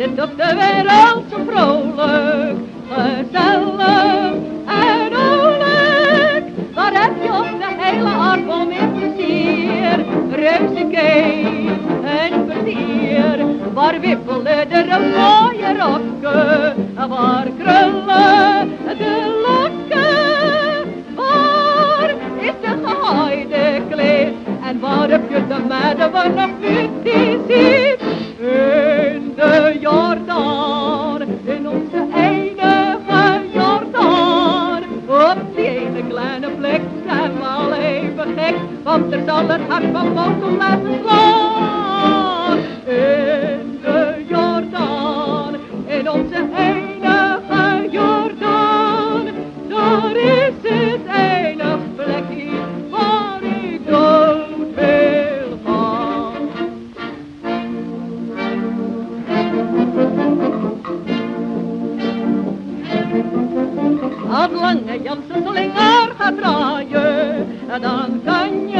Het op de wereld zo vrolijk, gezellig en oorlijk. Daar heb je op de hele aardbol meer plezier. Reuzekees en vertier, waar wippelen de mooie rokken, waar krullen de lokken. Waar is de gehaaide kleed en waar heb je de meiden waar nog niet ziet? Want er zal het hart van boven laten slaan. In de Jordaan, in onze enige Jordaan, daar is het enig plekje waar ik dood wil gaan. Als lange Janse slinger gaat draaien, dan kan je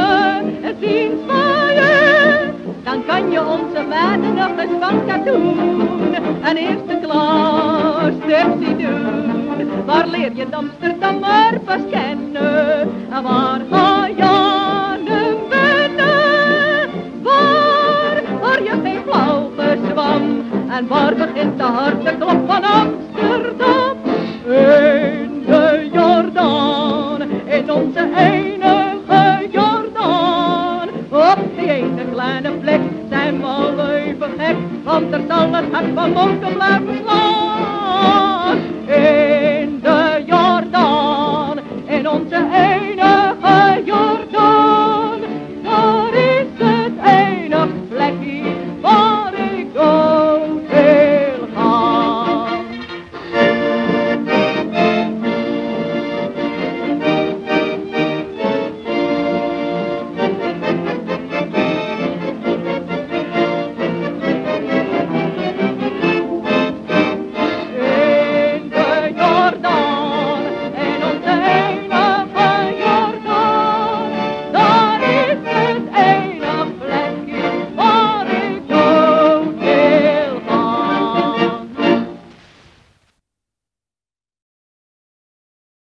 nog eens van katoen een eerste klas tipsy doen. Waar leer je Amsterdam maar pas kennen? En waar ga je aan wennen? Waar hoor je geen flauw gezwam? En waar begint de harde klop van Amsterdam? In de Jordaan, in onze zijn we al even gek, want er zal het hart van mogen blijven slaan.